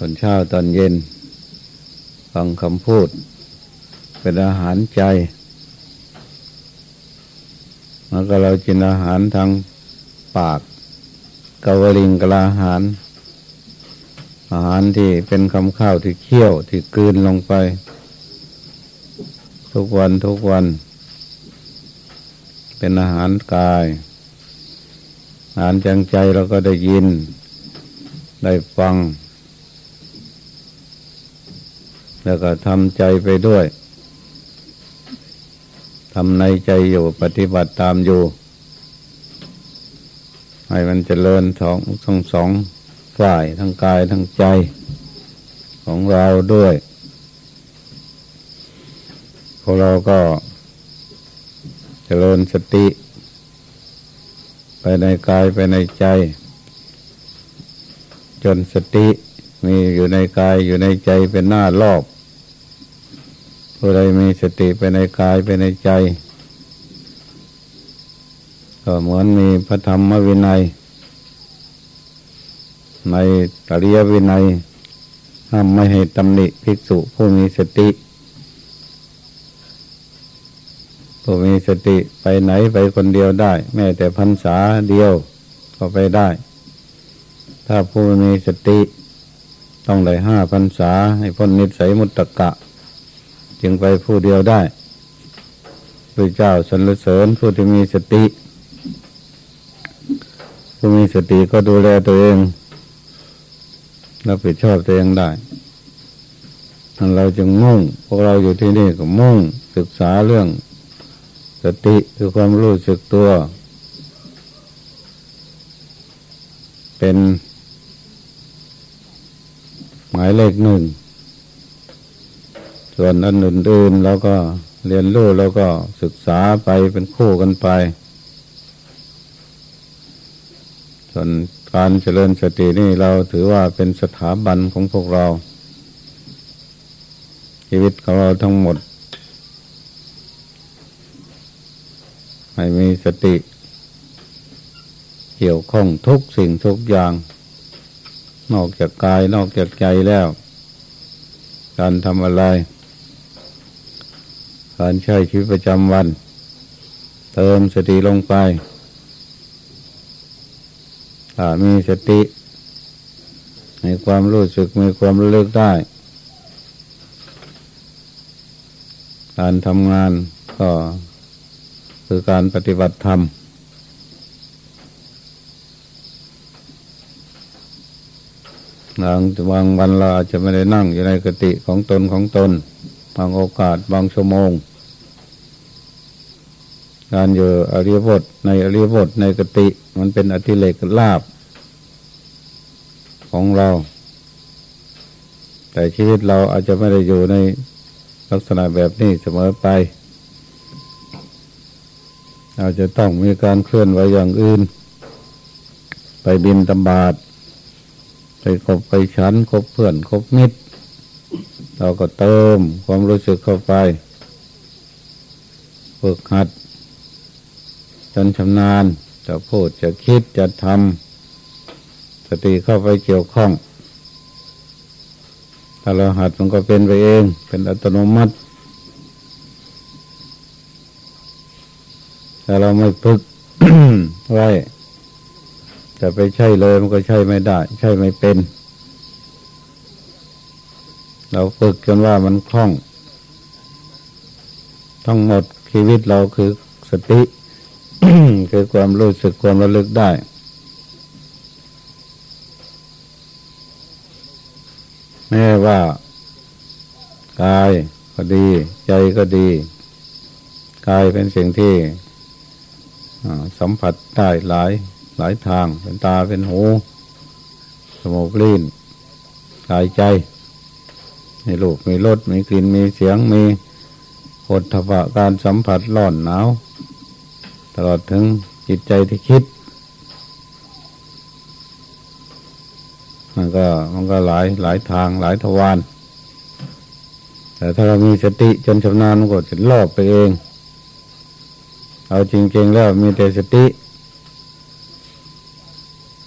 ตอนเช้าตอนเย็น ฟังคำพูด เป็นอาหารใจแล้วก็เรากินอาหารทางปากกาวลิงกลาอาหาร อาหารที่เป็นคำข้าวที่เคี่ยวที่กลืนลงไป ทุกวันทุกวัน เป็นอาหารกาย อาหารจังใจเราก็ได้ยิน ได้ฟัง แล้วก็ทำใจไปด้วยทำในใจอยู่ปฏิบัติตามอยู่ ให้มันเจริญสองทั้งสองฝ่ายทั้งกายทั้งใจของเราด้วยพวกเราก็เจริญสติ ไปในกายไปในใจ จนสติมีอยู่ในกายอยู่ในใจเป็นหน้ารอบ ผู้ใดมีสติไปในกายไปในใจ ก็เหมือนมีพระธรรมวินัย ในตริยวินัยห้ามไม่ให้ตำหนิภิกษุผู้มีสติ ผู้มีสติไปไหนไปคนเดียวได้ แม้แต่พรรษาเดียวก็ไปได้ ถ้าผู้มีสติ ต้องได้ห้าพรรษาให้พ้นนิสัยมุตตะกะ จึงไปผู้เดียวได้พระเจ้าสรรเสริญผู้ที่มีสติ ผู้มีสติก็ดูแลตัวเองรับผิดชอบตัวเองได้เราจึงมุ่ง พวกเราอยู่ที่นี่ก็มุ่งศึกษาเรื่อง สติคือความรู้สึกตัว เป็น หมายเลขหนึ่ง ส่วนอันอื่นๆเราก็เรียนรู้แล้วก็ศึกษาไปเป็นคู่กันไป ส่วนการเจริญสตินี่เราถือว่าเป็นสถาบันของพวกเรา ชีวิตของเราทั้งหมด ให้มีสติ เกี่ยวข้องทุกสิ่งทุกอย่าง นอกจากกายนอกจากใจแล้ว การทำอะไร การใช้ชีวิตประจำวัน เติมสติลงไปถ้ามีสติ ในความรู้สึกมีความระลึกได้ การทำงานก็คือการปฏิบัติธรรม บางบางวันเราอาจจะไม่ได้นั่งอยู่ในกติของตนของตน บางโอกาสบางชั่วโมง การอยู่อริยบทในอริยบทในกติ มันเป็นอธิเลกลาบของเรา แต่ชีวิตเราอาจจะไม่ได้อยู่ในลักษณะแบบนี้เสมอไป อาจจะต้องมีการเคลื่อนไหวอย่างอื่น ไปบินตำบาดไปคบไปฉันคบเพื่อนคบมิตร เราก็เติมความรู้สึกเข้าไปฝึกหัด นชำนาญ จะพูดจะคิดจะทำสติเข้าไปเกี่ยวข้อง ถ้าเราหัดมันก็เป็นไปเอง เป็นอัตโนมัติถ้าเราไม่ฝึกไว้จะไปใช่เลยมันก็ใช่ไม่ได้ ใช่ไม่เป็น เราฝึกจนว่ามันคล่อง ทั้งหมดชีวิตเราคือสติ คือความรู้สึกความระลึกได้ แม้ว่ากายก็ดี ใจก็ดีกายเป็นสิ่งที่สัมผัสได้หลายหลายทางเป็นตาเป็นหูสมองลิ้นกายใจมีรูปมีรสมีกลิ่นมีเสียงมีผลทพะการสัมผัสร้อนหนาว ตลอดถึงจิตใจที่คิด มันก็มันก็หลายหลายทางหลายทวารแต่ถ้าเรามีสติจนชำนาญมันก็จะลอบไปเอง เอาจริงๆแล้วมีแต่สติ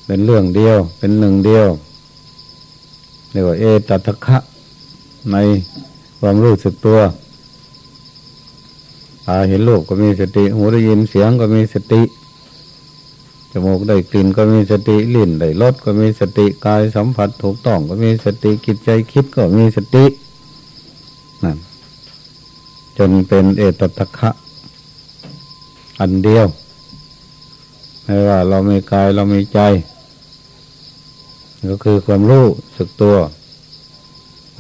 เป็นเรื่องเดียว เป็นหนึ่งเดียวเรียกว่าเอตัทคะในความรู้สึกตัวาเห็นรูปก็มีสติ หูได้ยินเสียงก็มีสติ จมูกได้กลิ่นก็มีสติ ลิ้นได้รสก็มีสติ กายสัมผัสถูกต้องก็มีสติกิจใจคิดก็มีสติ นั่น จนเป็นเอตตะคะ อันเดียว ไม่ว่าเรามีกายเรามีใจ ก็คือความรู้สึกตัว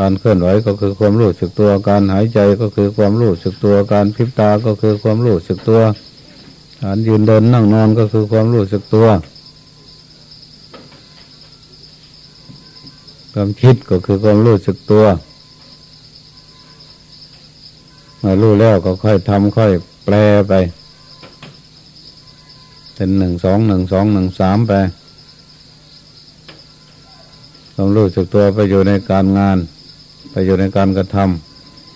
การเคลื่อนไหวก็คือความรู้สึกตัว การหายใจก็คือความรู้สึกตัว การพิบตาก็คือความรู้สึกตัว การยืนเดินนั่งนอนก็คือความรู้สึกตัว ความคิดก็คือความรู้สึกตัวมารู้แล้วก็ค่อยทำค่อยแปลไป เป็นหนึ่งสองหนึ่งสองหนึ่งสามไปความรู้สึกตัวไปอยู่ในการงาน ไปอยู่ในการกระท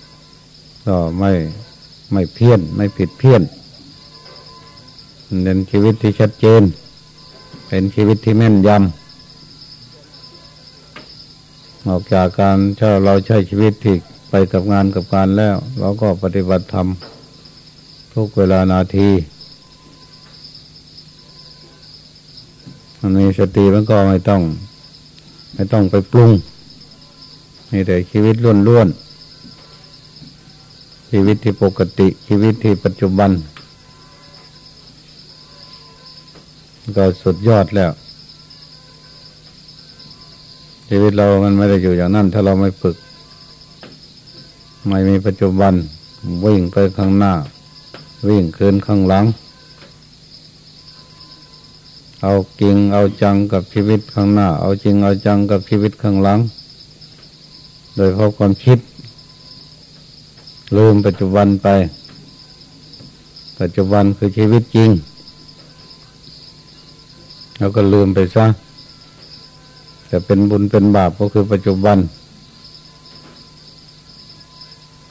ำก็ไม่ไม่เพี้ยน ไม่ผิดเพี้ยนเป็นชีวิตที่ชัดเจน เป็นชีวิตที่แม่นยำออกจากการถ้าเราใช้ชีวิตที่ไปกับงานกับการแล้ว เราก็ปฏิบัติธรรมทุกเวลานาทีมันมีสติมันก็ไม่ต้อง ไม่ต้องไปปรุง มีแต่ชีวิตล้วนล้วนชีวิตที่ปกติชีวิตที่ปัจจุบัน ก็สุดยอดแล้ว ชีวิตเรามันไม่ได้อยู่อย่างนั้น ถ้าเราไม่ฝึก ไม่มีปัจจุบัน วิ่งไปข้างหน้า วิ่งคืนข้างหลัง เอาจริงเอาจังกับชีวิตข้างหน้า เอาจริงเอาจังกับชีวิตข้างหลัง โดยเพราะความคิด ลืมปัจจุบันไป ปัจจุบันคือชีวิตจริง แล้วก็ลืมไปซะแต่เป็นบุญเป็นบาปก็คือปัจจุบัน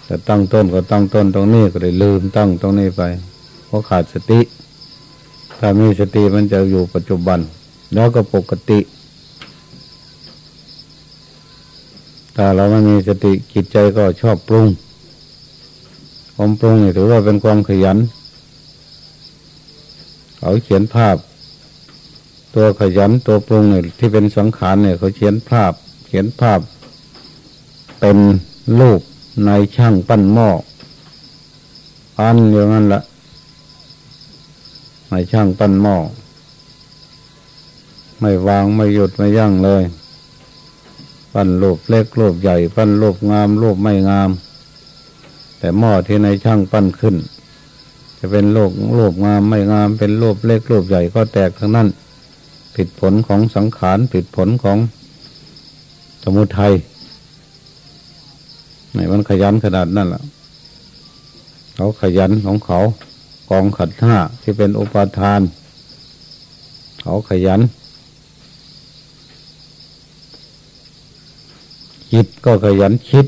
แต่ตั้งต้นก็ตั้งต้นตรงนี้ก็เลยลืมตั้งตรงนี้ไป เพราะขาดสติ ถ้ามีสติมันจะอยู่ปัจจุบัน แล้วก็ปกติ ถ้าเราไม่มีสติจิตใจก็ชอบปรุงความปรุงนี่ถือว่าเป็นความขยัน เขาเขียนภาพ ตัวขยันตัวปรุงเนี่ยที่เป็นสังขารเนี่ยเขาเขียนภาพ เขียนภาพ เป็นรูปในช่างปั้นหม้ออันอย่างนั้นละในช่างปั้นหม้อไม่วางไม่หยุดไม่ยั่งเลย ปั้นรูปเล็กรูปใหญ่ ปั้นรูปงามรูปไม่งาม แต่หม้อที่ในช่างปั้นขึ้น จะเป็นโลกรูปงามไม่งาม เป็นรูปเล็กรูปใหญ่ก็แตกทั้งนั้น ผิดผลของสังขารผิดผลของสมุทัยไหนมันขยันขนาดนั้นล่ะ เขาขยันของเขา กองขัดห้าที่เป็นอุปาทาน เขาขยัน คิดก็ขยันคิด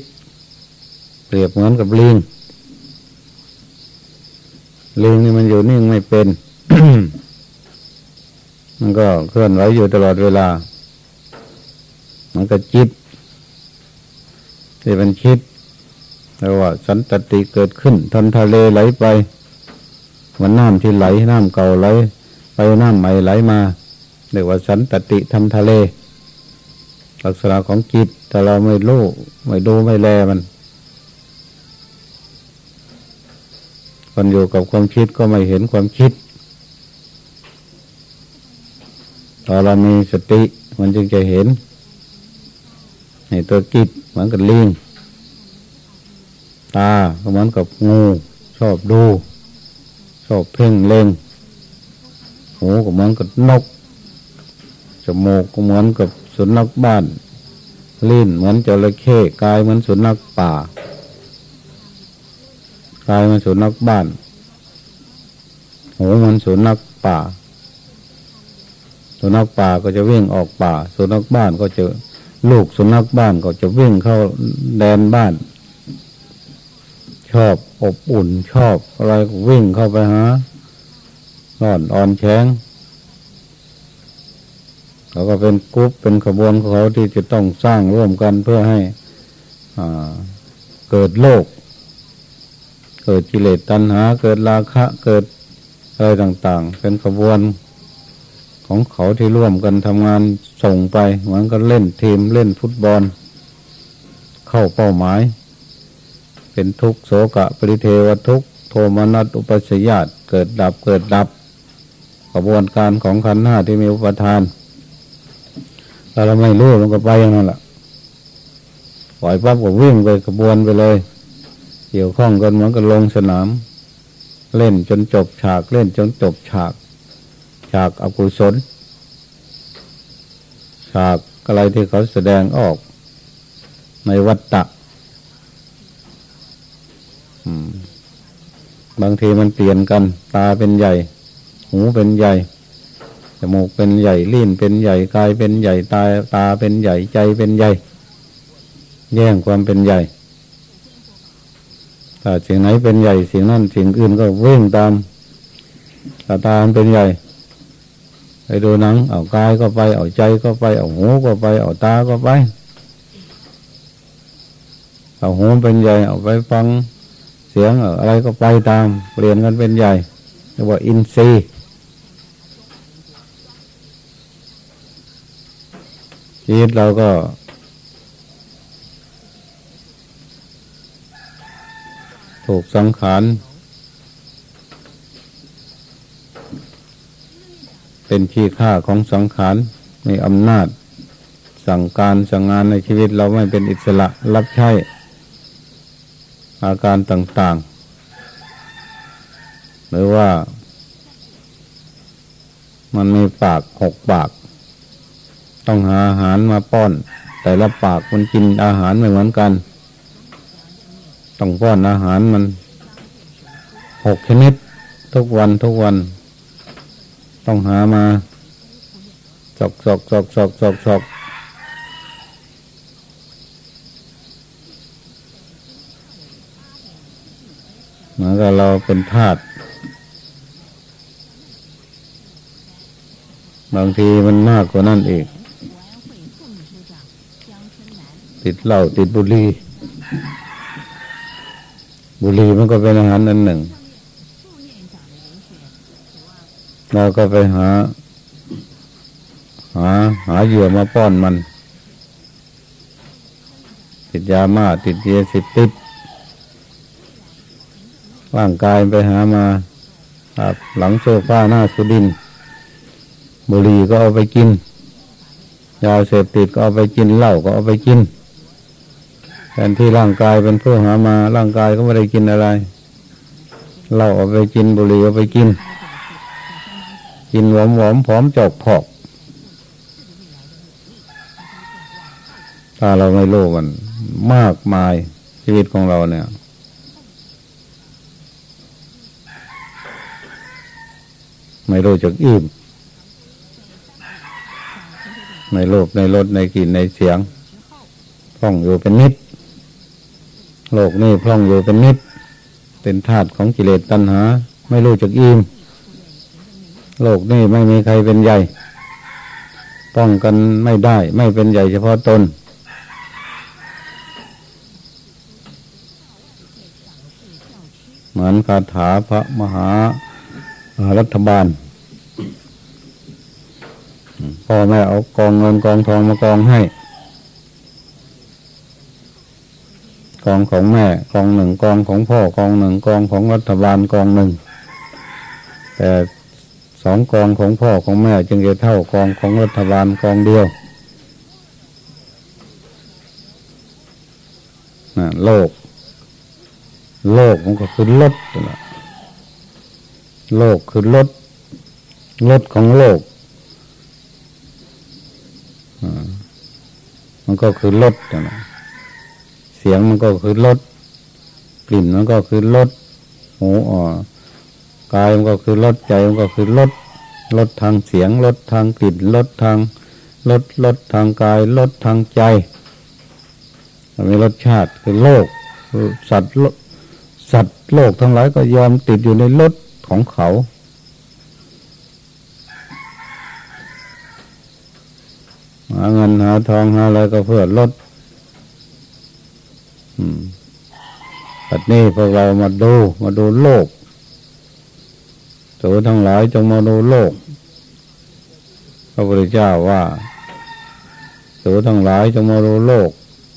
เปรียบเหมือนกับลิงลิงนี่มันอยู่นิ่งไม่เป็น มันก็เคลื่อนไหวอยู่ตลอดเวลา มันก็จิตที่มันคิดแต่ว่า สันตติเกิดขึ้นทันทะเลไหลไปมันน้ำที่ไหลน้ำเก่าไหล ไปน้ำใหม่ไหลมาเรียกว่าสันตติทำทะเล ลักษณะของจิตแต่เราไม่รู้ไม่ดูไม่แลมันคนอยู่กับความคิดก็ไม่เห็นความคิดพอเรามีสติมันจึงจะเห็น ในตัวจิตเหมือนกับลิงตาก็เหมือนกับงูชอบดู ชอบเพ่งเล็งหูก็เหมือนกับนกจมูกก็เหมือนกับ สุนัขบ้าน ลิ้นเหมือนจระเข้กายเหมือนสุนัขป่ากายเหมือนสุนัขบ้านหูเหมือนสุนัขป่า สุนัขป่าก็จะวิ่งออกป่า สุนัขบ้านก็จะลูกสุนัขบ้านก็จะวิ่งเข้าแดนบ้าน ชอบอบอุ่นชอบอะไรก็วิ่งเข้าไปหาร้อนอ่อนแข็ง เขาก็เป็นกรุ๊ปเป็นขบวนของเขาที่จะต้องสร้างร่วมกันเพื่อให้เกิดโลก เกิดกิเลสตัณหา เกิดราคะเกิดอะไรต่าง ๆ เป็นขบวนของเขาที่ร่วมกันทำงานส่งไปเหมือนกันเล่นทีมเล่นฟุตบอล เข้าเป้าหมาย เป็นทุกโศกะปริเทวทุกโทมนัสอุปสยาตเกิดดับเกิดดับ กระบวนการของขันธ์ห้าที่มีอุปทาน ถ้าเราไม่รู้มันก็ไปอย่างนั้นแหละปล่อยปั๊บก็วิ่งไปกระบวนไปเลย เกี่ยวข้องกันเหมือนกับลงสนาม เล่นจนจบฉากเล่นจนจบฉาก ฉากอกุศล ฉากอะไรที่เขาแสดงออก ในวัฏฏะบางทีมันเปลี่ยนกัน ตาเป็นใหญ่ หูเป็นใหญ่ จมูกเป็นใหญ่ลิ้นเป็นใหญ่กายเป็นใหญ่ตาตาเป็นใหญ่ใจเป็นใหญ่ แย่งความเป็นใหญ่ถ้าสิ่งไหนเป็นใหญ่สิ่งนั้นสิ่งอื่นก็วิ่งตามตาตาเป็นใหญ่ไปดูหนังเอากายก็ไปเอาใจก็ไปเอาหูก็ไปเอาตาก็ไปเอาหูเป็นใหญ่เอาไปฟังเสียงอะไรก็ไปตามเปลี่ยนกันเป็นใหญ่เรียกว่าอินทรีย์ ชีวิตเราก็ ถูกสังขารเป็นขี้ข้าของสังขารมีอำนาจ สั่งการสั่งงานในชีวิตเราไม่เป็นอิสระรับใช้ อาการต่าง ๆ หรือว่า มันมีปากหกปาก ต้องหาอาหารมาป้อน แต่ละปากมันกินอาหารไม่เหมือนกัน ต้องป้อนอาหารมันหกชนิด ทุกวันทุกวัน ต้องหามาจอกจอกจอกจอกจอกจอกเหมือนกับเราเป็นทาสบางทีมันมากกว่านั้นอีก ติดเหล้าติดบุหรี่บุหรี่มันก็เป็นอาหารอันหนึ่ง เราก็ไปหา หา หาเหยื่อมาป้อนมัน ติดยามาติดเยสิติดร่างกายไปหามาครับหลังโซฟาหน้าสุดิน บุหรี่ก็เอาไปกินยาเสพติดก็เอาไปกินเหล้าก็เอาไปกิน แทนที่ร่างกายเป็นผู้หามา ร่างกายก็ไม่ได้กินอะไรเหล้าเอาไปกินบุหรี่เอาไปกิน กินหวอมหวอมผอมจอกพอกถ้าเราไม่รู้มันมากมายชีวิตของเราเนี่ย ไม่รู้จักอิ่มในโลกในรถในกลิ่นในเสียงพร่องอยู่เป็นนิด โลกนี้พร่องอยู่เป็นนิด เป็นธาตุของกิเลสตัณหา ไม่รู้จักอิ่มโลกนี้ไม่มีใครเป็นใหญ่ ป้องกันไม่ได้ ไม่เป็นใหญ่เฉพาะตน เหมือนคาถาพระมหารัฐบาลพ่อแม่เอากองเงินกองทองมากองให้ กองของแม่กองหนึ่งกองของพ่อกองหนึ่งกองของรัฐบาลกองหนึ่ง แต่สองกองของพ่อของแม่จึงจะเท่ากองของรัฐบาลกองเดียวนะโลก โลกมันก็คือลดนะโลกคือลดลดของโลกมันก็คือลดนะ สียงมันก็คือลด กลิ่นมันก็คือลดหูอ่อกายมันก็คือลดใจมันก็คือลดลดทางเสียงลดทางกลิ่นลดทางลดลดทางกายลดทางใจมีรสชาติคือโลก สัตว์สัตว์โลกทั้งหลายก็ยอมติดอยู่ในรถของเขา หาเงินหาทองหาอะไรก็เพื่อลด ปัดนี้พวกเรามาดู มาดูโลกสูทั้งหลายจงมาดูโลก พระพุทธเจ้าว่าสูทั้งหลายจงมาดูโลก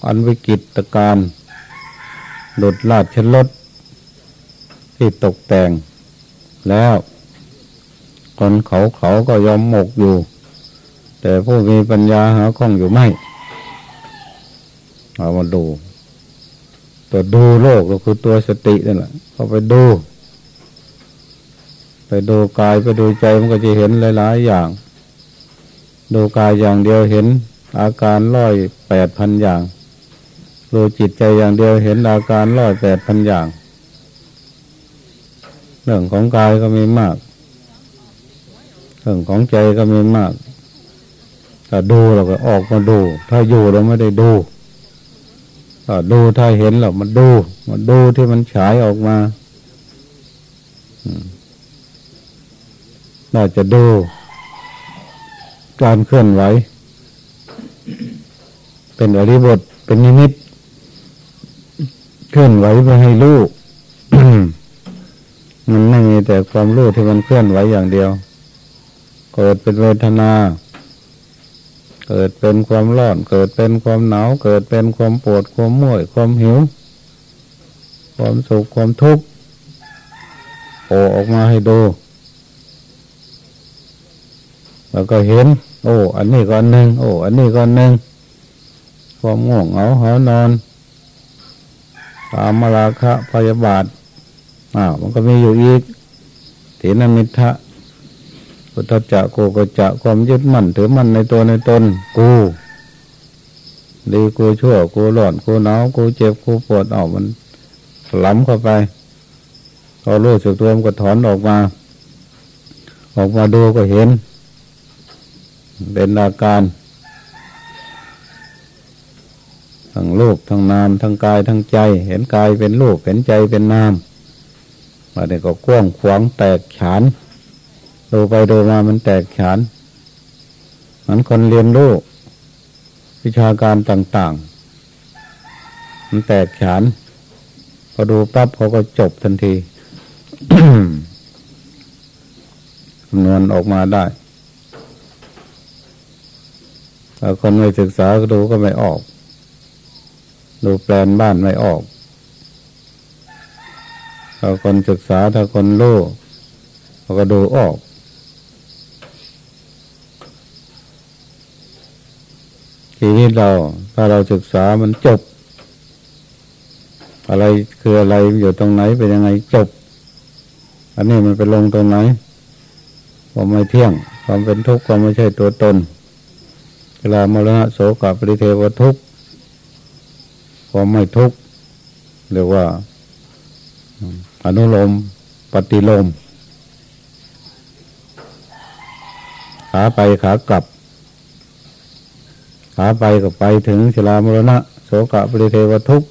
อันวิกฤตการหลุดลาดชลดที่ตกแต่ง แล้วคนเขาเขาก็ยอมหมกอยู่ แต่ผู้มีปัญญาหาข้องอยู่ไม่ เอามาดู ตัวดูโลกก็คือตัวสตินั่นแหละเขาไปดู ไปดูกายไปดูใจมันก็จะเห็นหลาย ๆ อย่าง ดูกายอย่างเดียวเห็นอาการร้อยแปดพันอย่างดูจิตใจอย่างเดียวเห็นอาการร้อยแปดพันอย่าง เรื่องของกายก็มีมาก เรื่องของใจก็มีมากถ้าดูเราก็ออกมาดู ถ้าอยู่เราไม่ได้ดู ดูถ้าเห็นเรามาดูมาดูที่มันฉายออกมาเราจะดู การเคลื่อนไหว เป็นอริบท เป็นนิมิต เคลื่อนไหวไปให้รู้มันไม่มีแต่ความรู้ที่มันเคลื่อนไหวอย่างเดียว เกิดเป็นเวทนา เกิดเป็นความร้อน เกิดเป็นความหนาว เกิดเป็นความปวดความเมื่อยความหิว ความสุขความทุกข์โผล่ออกมาให้ดู แล้วก็เห็น โอ้ อันนี้ก้อนหนึ่งโอ้ อันนี้ก้อนหนึ่งความง่วงเหงาหานอนตามมาราคะพยาบาทอ้าวมันก็มีอยู่อีกถีนมิทะ พุทธจักโกกจะความยึดมั่นถือมั่นในตัวในตนกูดีกูชั่วกูหลอนกูหนาวกูเจ็บกูปวดออกมันล้ำเข้าไปพอรู้สึกตัวมันก็ถอนออกมา ออกมาดูก็เห็น เป็นอาการทั้งรูปทั้งนาม ทั้งกายทั้งใจ เห็นกายเป็นรูปเห็นใจเป็นนามมาเด็กก็กว้างขวางแตกฉาน ดูไปดูมามันแตกฉานเหมือนคนเรียนรู้วิชาการต่าง ๆ มันแตกฉานพอดูปั๊บเขาก็จบทันทีคำนวณออกมาได้ถ้าคนไม่ศึกษาดูก็ไม่ออก ดูแปลนบ้านไม่ออกถ้าคนศึกษาถ้าคนรู้เขาก็ดูออก ชีวิตเรา ถ้าเราศึกษามันจบ อะไรคืออะไรอยู่ตรงไหนเป็นยังไงจบ อันนี้มันไปลงตรงไหนความไม่เที่ยง ความเป็นทุกข์ความไม่ใช่ตัวตนเวลามรณะโสกปริเทวทุกข์ความไม่ทุกข์เรียกว่า อนุโลมปฏิโลมขาไปขากลับ ขาไปก็ไปถึงชลามรณะ โสกะปริเทวทุก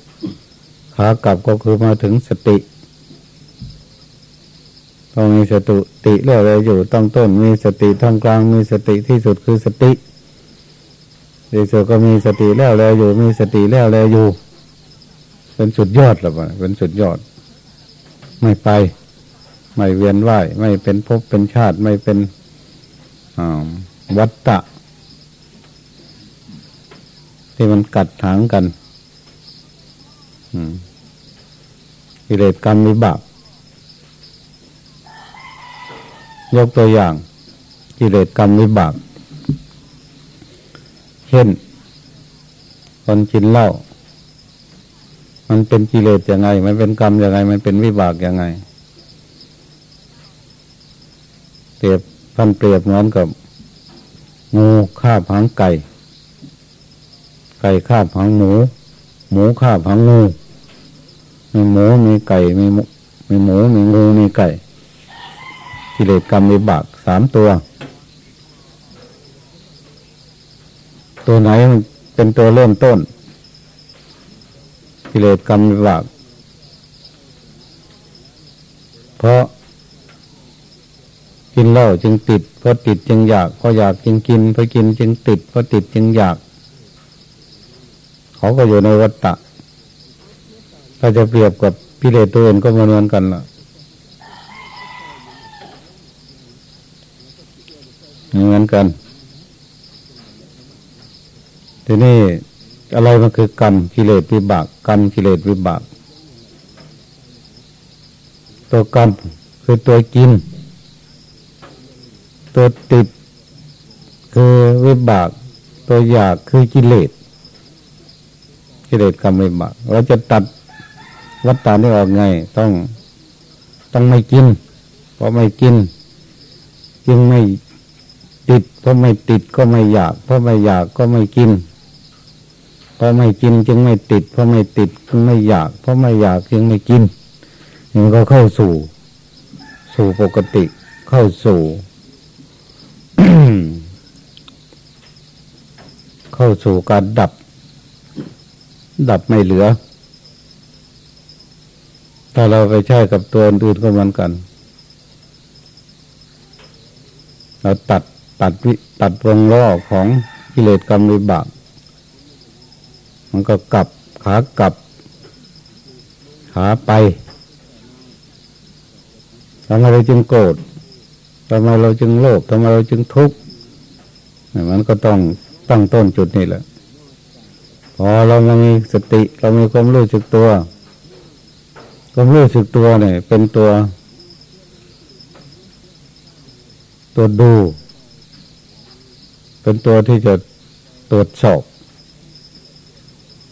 ขากลับก็คือมาถึงสติ ต้องมีสติติเรื่อยๆอยู่ต้องต้นมีสติท่ามกลางมีสติที่สุดคือสติที่สุดก็มีสติแล้วแล้วอยู่ มีสติแล้วแล้วอยู่ เป็นสุดยอดหรือเปล่าเป็นสุดยอด ไม่ไป ไม่เวียนว่ายไม่เป็นภพเป็นชาติไม่เป็นวัฏฏะ ที่มันกัดถางกันกิเลสกรรมวิบากยกตัวอย่างกิเลสกรรมวิบาก เช่น คนกินเหล้ามันเป็นกิเลสยังไง มันเป็นกรรมยังไง มันเป็นวิบากยังไงเปรียบท่านเปรียบเหมือนกับงูฆ่าพังไก่ ไก่ข้าผังหมู หมูข้าผังงูมีหมูมีไก่มีมีหมูมีงูมีไก่กิเลสกรรมมีบากสามตัว ตัวไหนมันเป็นตัวเริ่มต้น กิเลสกรรมมีบาก เพราะกินเหล้าจึงติดพอติดจึงอยากพออยากจึงกินพอกินจึงติดพอติดจึงอยาก เขาก็อยู่ในวัฏฏะถ้าจะเปรียบกับพิเรตัวอื่นก็เหมือนกันล่ะเหมือนกัน ทีนี้อะไรมันคือกรรมกิเลสวิบากกรรมกิเลสวิบาก ตัวกรรมคือตัวกิน ตัวติดคือวิบาก ตัวอยากคือกิเลส กิเลสกรรมวิบากเราจะตัดวัฏฏานี้ออกไง ต้องต้องไม่กิน เพราะไม่กินจึงไม่ติด เพราะไม่ติดก็ไม่อยาก เพราะไม่อยากก็ไม่กินเพราะไม่กินจึงไม่ติด เพราะไม่ติดจึงไม่อยาก เพราะไม่อยากจึงไม่กินมันก็เข้าสู่ สู่ปกติเข้าสู่เข้าสู่การดับ ดับไม่เหลือ ถ้าเราไปใช้กับตัวอื่นก็เหมือนกัน เราตัดตัดวิตัดวงล้อของกิเลสกรรมวิบาก มันก็กลับขากลับ ขาไปทำไมเราจึงโกรธทำไมเราจึงโลภทำไมเราจึงทุกข์มันก็ต้องตั้งต้นจุดนี้แหละ พอเรามีสติ เรามีความรู้สึกตัวความรู้สึกตัวเนี่ย เป็นตัว ตัวดู เป็นตัวที่จะตรวจสอบ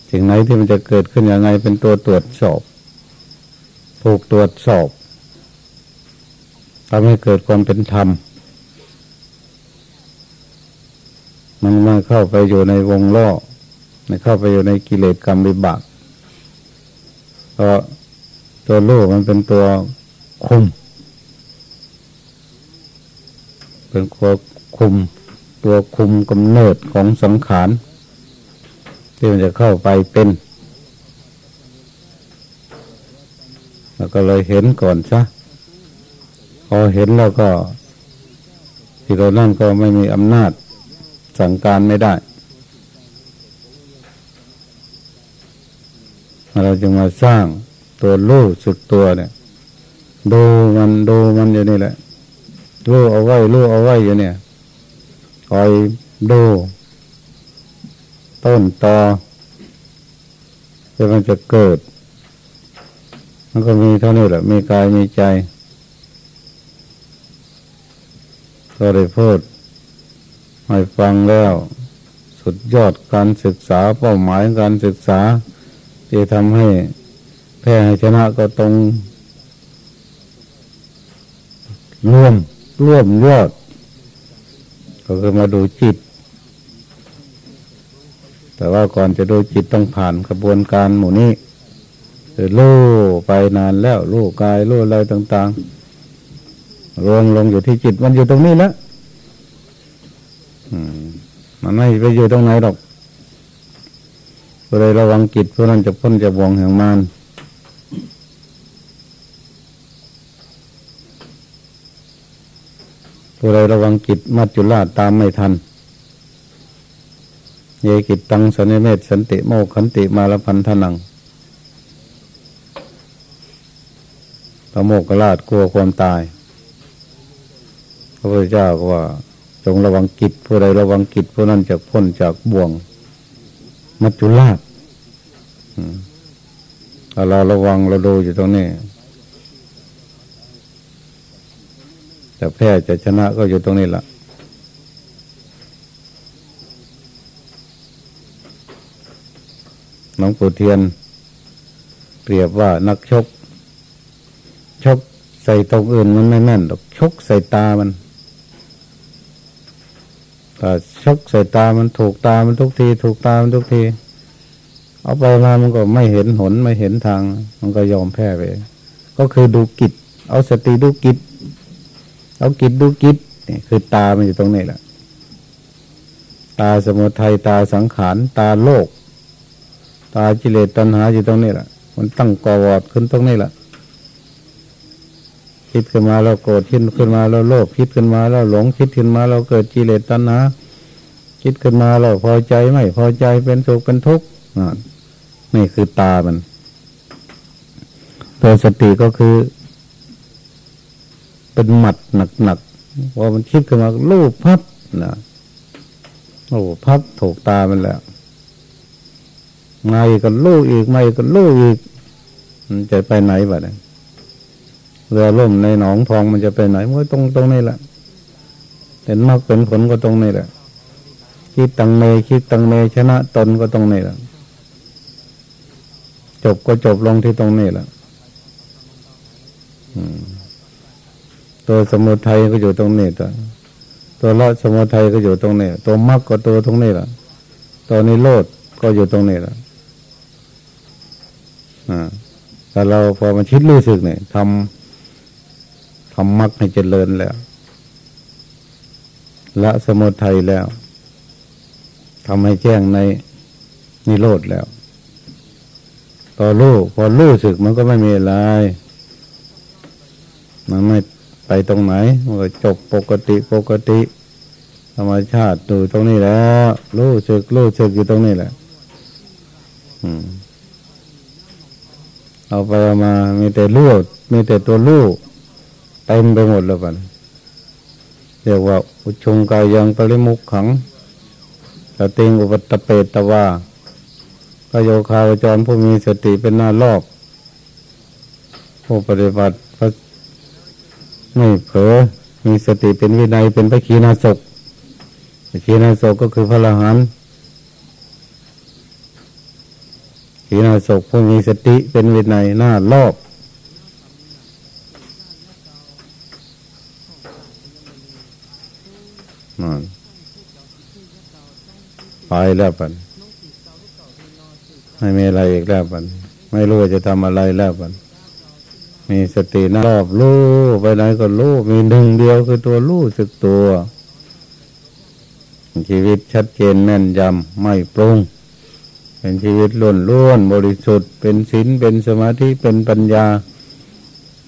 สิ่งไหนที่มันจะเกิดขึ้นยังไง เป็นตัวตรวจสอบ ถูกตรวจสอบทำให้เกิดความเป็นธรรม มันม่เข้าไปอยู่ในวงล้อ ไม่เข้าไปอยู่ในกิเลสกรรมวิบากเพราะตัวโลกมันเป็นตัวคุม เป็นตัวคุม ตัวคุมกำเนิดของสังขารที่มันจะเข้าไปเป็นแล้วก็เลยเห็นก่อนซะพอเห็นแล้วก็ที่เรานั่นก็ไม่มีอำนาจสั่งการไม่ได้ เราจึงมาสร้างตัวรู้สึกตัวเนี่ย ดูมันดูมันอยู่นี่แหละรู้เอาไว้รู้เอาไว้อยู่เนี่ยคอยดูต้นตอที่มันจะเกิด มันก็มีเท่านี้แหละ มีกายมีใจ ก็ได้พูดให้ฟังแล้ว สุดยอดการศึกษาเป้าหมายการศึกษา ที่ทำให้แพ้ชนะก็ตรงร่วมร่วมยอด ก็คือมาดูจิต แต่ว่าก่อนจะดูจิตต้องผ่านกระบวนการหมู่นี้คือลู่ไปนานแล้วลู่กายลู่อะไรต่าง ๆ รวมลงอยู่ที่จิตมันอยู่ตรงนี้แล้วมันไม่ไปอยู่ตรงไหนหรอก เลยระวังจิตเพราะนั้นจะพ้นจะบวงแห่งมานผู้ใดระวังจิตมัจจุราชตามไม่ทัน เยกิตตังสันเมตสันติโมขันติมาลพันธนังพระโมกขลาดกลัวความตาย พระพุทธเจ้าก็ว่า จงระวังกิจผู้ใดระวังกิจผู้นั้นจะพ้นจากบ่วง มัจจุราชถ้าเราระวังเราดูอยู่ตรงนี้จะแพ้จะชนะก็อยู่ตรงนี้แหละหลวงปู่เทียน เปรียบว่านักชก ชกใส่ตรงอื่นมันไม่แม่นหรอกชกใส่ตามัน แต่ชกใส่ตามันถูกตามันทุกที ถูกตามันทุกที เอาไปมามันก็ไม่เห็นหนไม่เห็นทาง มันก็ยอมแพ้ไป ก็คือดูกิจ เอาสติดูกิจ เอากิจดูกิจนี่คือตามันอยู่ตรงนี้แหละ ตาสมุทัยตาสังขาร ตาโลก ตาจิเลตตัณหาอยู่ตรงนี้แหละ มันตั้งกอวอดขึ้นตรงนี้แหละ คิดขึ้นมาเราโกรธคิดขึ้นมาเราโลภคิดขึ้นมาเราหลงคิดขึ้นมาเราเกิดกิเลสตัณหาคิดขึ้นมาเราพอใจไม่พอใจเป็นสุขเป็นทุกข์นี่คือตามัน ตัวสติก็คือ เป็นหมัดหนักๆพอมันคิดขึ้นมาลูบพับนะโอ้พับถูกตามันแล้วไม่ก็ลูกอีกไม่ก็ลูกอีกมันจะไปไหนบ้าง เรือล่มในหนองทองมันจะไปไหนมันตรงตรงนี้แหละเป็นมากเป็นผลก็ตรงนี้แหละคิดตังเมคิดตังเมชนะตนก็ตรงนี้แหละจบก็จบลงที่ตรงนี้แหละตัวสมุทัยก็อยู่ตรงนี้ตัวตัวละสมุทัยก็อยู่ตรงนี้ตัวมรรคก็ตัวตรงนี้แหละตัวนิโรธก็อยู่ตรงนี้แหละอ่าแต่เราพอมาคิดรู้สึกเนี่ยทำ ทำมรรคให้เจริญแล้ว ละสมุทัยแล้วทำให้แจ้งในนิโรธแล้วพอรู้พอรู้สึกมันก็ไม่มีอะไร มันไม่ไปตรงไหนมันก็จบปกติปกติ ธรรมชาติดูตรงนี้แล้วรู้สึกรู้สึกอยู่ตรงนี้แหละเอาไปเอามามีแต่ลูกมีแต่ตัวลูก เต็มไปหมดแล้วปันเรียกว่า อุชงกายยังปริมุขขังสติงอุปตเปตวาพระโยคาวจรผู้มีสติเป็นหน้ารอบ ผู้ปฏิบัติพระไม่เผลอมีสติเป็นวินัยเป็นพระขีณาสกพระขีณาสกก็คือพระละหันขีณาสกผู้มีสติเป็นวินัยหน้ารอบนั่น ไปแล้วปันไม่มีอะไรอีกแล้วปันไม่รู้จะทำอะไรแล้วปันมีสตินะรอบรู้ไปไหนก็รู้มีหนึ่งเดียวคือตัวรู้สึกตัว ชีวิตชัดเจนแน่นยำไม่ปรุง เป็นชีวิตล้วนล้วนบริสุทธิ์ เป็นศีลเป็นสมาธิเป็นปัญญา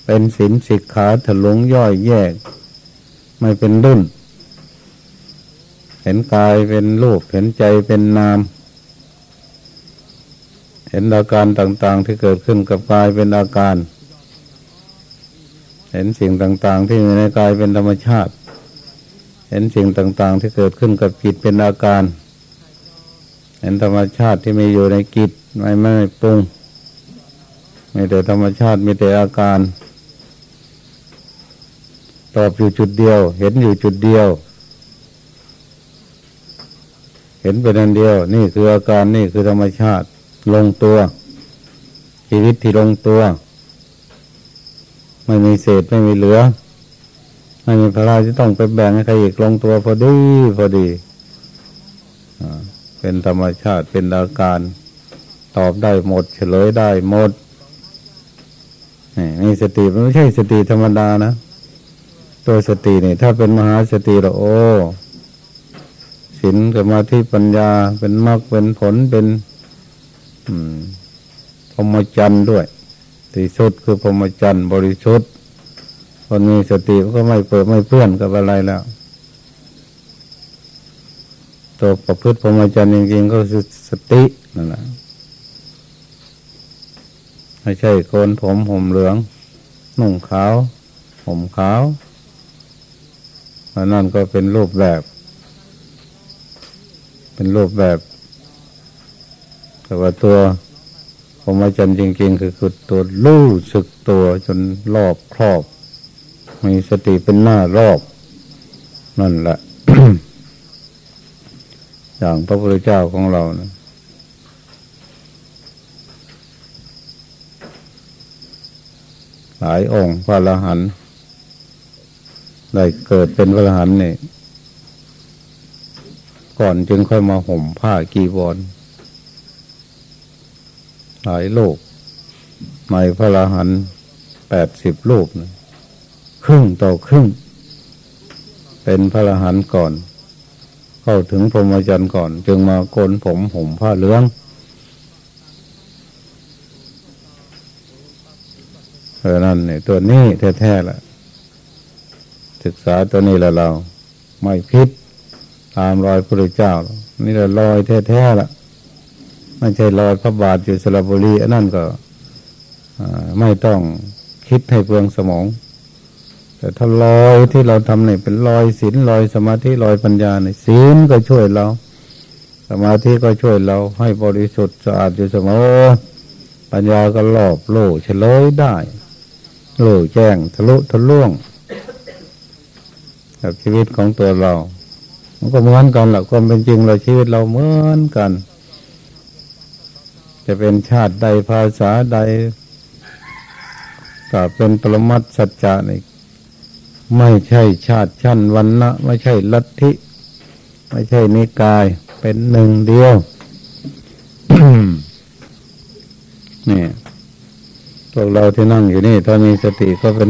เป็นศีลสิกขาถลุงย่อยแยก ไม่เป็นรุ่น เห็นกายเป็นรูป เห็นใจเป็นนาม เห็นอาการต่างๆที่เกิดขึ้นกับกายเป็นอาการ เห็นสิ่งต่างๆ ที่มีในกายเป็นธรรมชาติ เห็นสิ่งต่างๆ ที่เกิดขึ้นกับจิตเป็นอาการ เห็นธรรมชาติที่มีอยู่ในจิตไม่ไม่ปรุงมีแต่ธรรมชาติมีแต่อาการ ตอบอยู่จุดเดียว เห็นอยู่จุดเดียว เห็นเป็นอันเดียว นี่คืออาการนี่คือธรรมชาติลงตัว ชีวิตที่ลงตัว ไม่มีเศษไม่มีเหลือ ไม่มีพระราจะต้องไปแบ่งให้ใครอีกลงตัวพอดีพอดีเป็นธรรมชาติเป็นอาการตอบได้หมด เฉลยได้หมดนี่สติมันไม่ใช่สติธรรมดานะ ตัวสตินี่ถ้าเป็นมหาสติเราโอ้ ศีลสมาธิปัญญาเป็นมรรคเป็นผลเป็นธรรมจันทร์ด้วยที่สุดคือพรหมจรรย์บริสุทธิ์คนมีสติก็ไม่เปิดไม่เพื่อนกับอะไรแล้ว ตัวประพฤติพรหมจรรย์จริงๆก็คือสตินั่นแหละไม่ใช่โกนผมผมเหลือง นุ่งขาวผมขาวอันนั่นก็เป็นรูปแบบ เป็นรูปแบบ แต่ว่าตัวรหมจรรย์จริงๆ คือคือตัวรู้สึกตัวจนรอบครอบ มีสติเป็นหน้ารอบ นั่นแหละ อย่างพระพุทธเจ้าของเรานะหลายองค์พระอรหันได้เกิดเป็นพระอรหันนี่ ก่อนจึงค่อยมาห่มผ้ากีวร หลายโลก ในพระราหันแปดสิบโลกนะครึ่งต่อครึ่ง เป็นพระราหันก่อน เข้าถึงพรหมจรรย์ก่อน จึงมาโกนผมห่มผ้าเหลืองเออนั่นเนี่ยตัวนี้แท้ๆแหละศึกษาตัวนี้แล้วเรา ไม่พิษ ตามรอยพระเจ้า นี่เราลอยแท้ๆละไม่ใช่ลอยพระบาทอยู่สระบุรีอันนั้นก็ไม่ต้องคิดให้เปลืองสมอง แต่ถ้าลอยที่เราทำเนี่ยเป็นลอยศีลลอยสมาธิลอยปัญญาเนี่ยศีลก็ช่วยเรา สมาธิก็ช่วยเราให้บริสุทธิ์สะอาดอยู่เสมอปัญญาก็หลอบโลเฉลยได้โลแจ้งทะลุทะลวงกับชีวิตของตัวเรา มันก็เหมือนกันแหละความเป็นจริงเราชีวิตเราเหมือนกัน จะเป็นชาติใดภาษาใดก็เป็นปรมัตสัจจะนี่ไม่ใช่ชาติชั้นวันนะไม่ใช่ลัทธิ ไม่ใช่นิกาย เป็นหนึ่งเดียวนี่พวกเราที่นั่งอยู่นี่ ถ้ามีสติก็เป็น